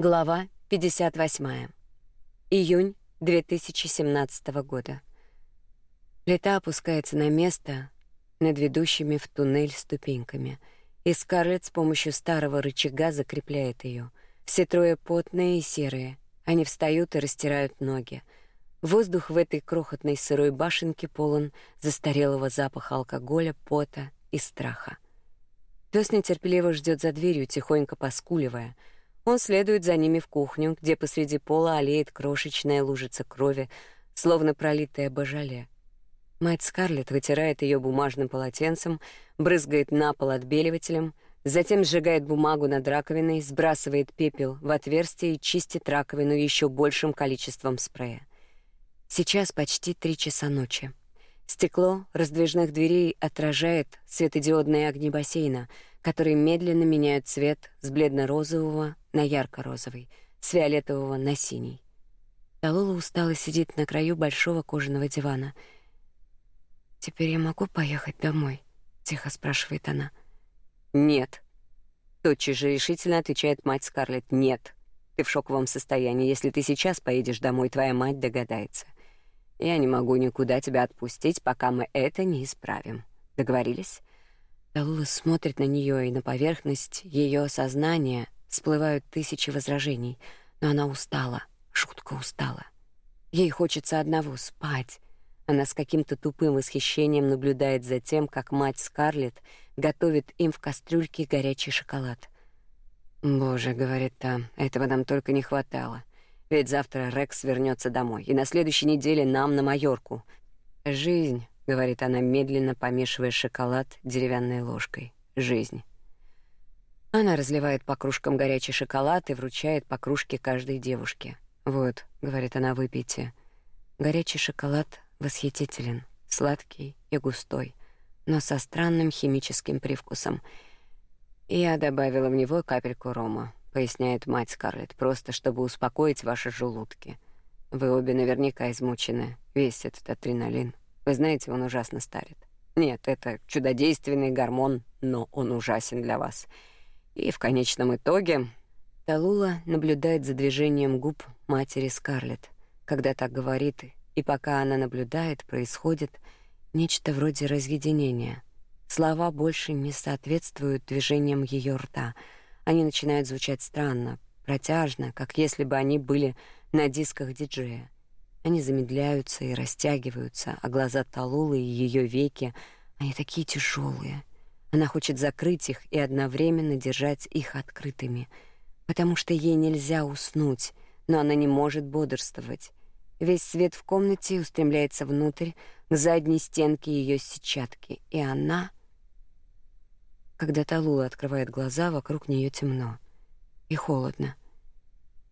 Глава 58. Июнь 2017 года. Плита опускается на место над ведущими в туннель ступеньками, и Скарлетт с помощью старого рычага закрепляет ее. Все трое потные и серые. Они встают и растирают ноги. Воздух в этой крохотной сырой башенке полон застарелого запаха алкоголя, пота и страха. Пёс нетерпеливо ждет за дверью, тихонько поскуливая — он следует за ними в кухню, где посреди пола олеет крошечная лужица крови, словно пролитая божале. Мать Скарлетт вытирает ее бумажным полотенцем, брызгает на пол отбеливателем, затем сжигает бумагу над раковиной, сбрасывает пепел в отверстие и чистит раковину еще большим количеством спрея. Сейчас почти три часа ночи. Стекло раздвижных дверей отражает светодиодные огни бассейна, которые медленно меняют цвет с бледно-розового на ярко-розовый, с фиолетового на синий. Талула устало сидит на краю большого кожаного дивана. «Теперь я могу поехать домой?» — тихо спрашивает она. «Нет». Тотчас же решительно отвечает мать Скарлетт. «Нет. Ты в шоковом состоянии. Если ты сейчас поедешь домой, твоя мать догадается. Я не могу никуда тебя отпустить, пока мы это не исправим. Договорились?» Талула смотрит на нее и на поверхность ее сознания всплывают тысячи возражений, но она устала, жутко устала. Ей хочется одного — спать. Она с каким-то тупым восхищением наблюдает за тем, как мать Скарлетт готовит им в кастрюльке горячий шоколад. «Боже», — говорит та, — «этого нам только не хватало. Ведь завтра Рекс вернется домой, и на следующей неделе нам на Майорку. Жизнь», — говорит она, медленно помешивая шоколад деревянной ложкой. «Жизнь». Она разливает по кружкам горячий шоколад и вручает по кружке каждой девушке. «Вот», — говорит она, — «выпейте». Горячий шоколад восхитителен, сладкий и густой, но со странным химическим привкусом. «Я добавила в него капельку рома», — поясняет мать Скарлетт, «просто чтобы успокоить ваши желудки. Вы обе наверняка измучены, весь этот адреналин. Вы знаете, он ужасно старит. Нет, это чудодейственный гормон, но он ужасен для вас». И в конечном итоге Талула наблюдает за движением губ матери Скарлетт, когда так говорит, и пока она наблюдает, происходит нечто вроде разъединения. Слова больше не соответствуют движениям ее рта. Они начинают звучать странно, протяжно, как если бы они были на дисках диджея. Они замедляются и растягиваются, а глаза Талулы и ее веки, они такие тяжелые, она хочет закрыть их и одновременно держать их открытыми, потому что ей нельзя уснуть, но она не может бодрствовать. Весь свет в комнате устремляется внутрь, к задней стенке ее сетчатки, и она... Когда Талула открывает глаза, вокруг нее темно и холодно.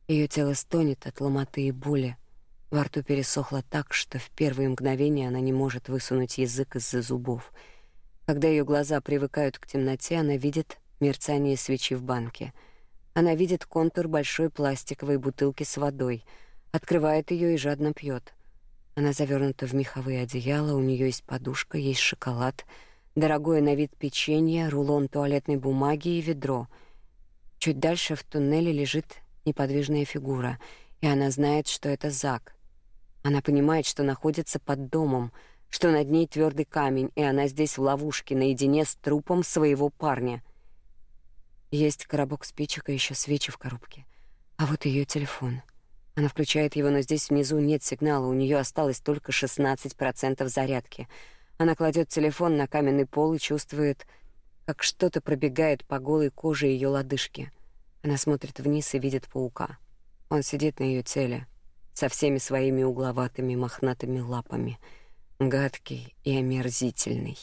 Ее тело стонет от ломоты и боли. Во рту пересохло так, что в первые мгновения она не может высунуть язык из-за зубов — когда ее глаза привыкают к темноте, она видит мерцание свечи в банке. Она видит контур большой пластиковой бутылки с водой, открывает ее и жадно пьет. Она завернута в меховые одеяла, у нее есть подушка, есть шоколад, дорогое на вид печенье, рулон туалетной бумаги и ведро. Чуть дальше в туннеле лежит неподвижная фигура, и она знает, что это Зак. Она понимает, что находится под домом — что над ней твердый камень, и она здесь в ловушке, наедине с трупом своего парня. Есть коробок спичек и еще свечи в коробке. А вот ее телефон. Она включает его, но здесь внизу нет сигнала, у нее осталось только 16% зарядки. Она кладет телефон на каменный пол и чувствует, как что-то пробегает по голой коже ее лодыжки. Она смотрит вниз и видит паука. Он сидит на ее теле, со всеми своими угловатыми мохнатыми лапами — гадкий и омерзительный.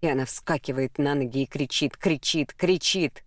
И она вскакивает на ноги и кричит, кричит, кричит.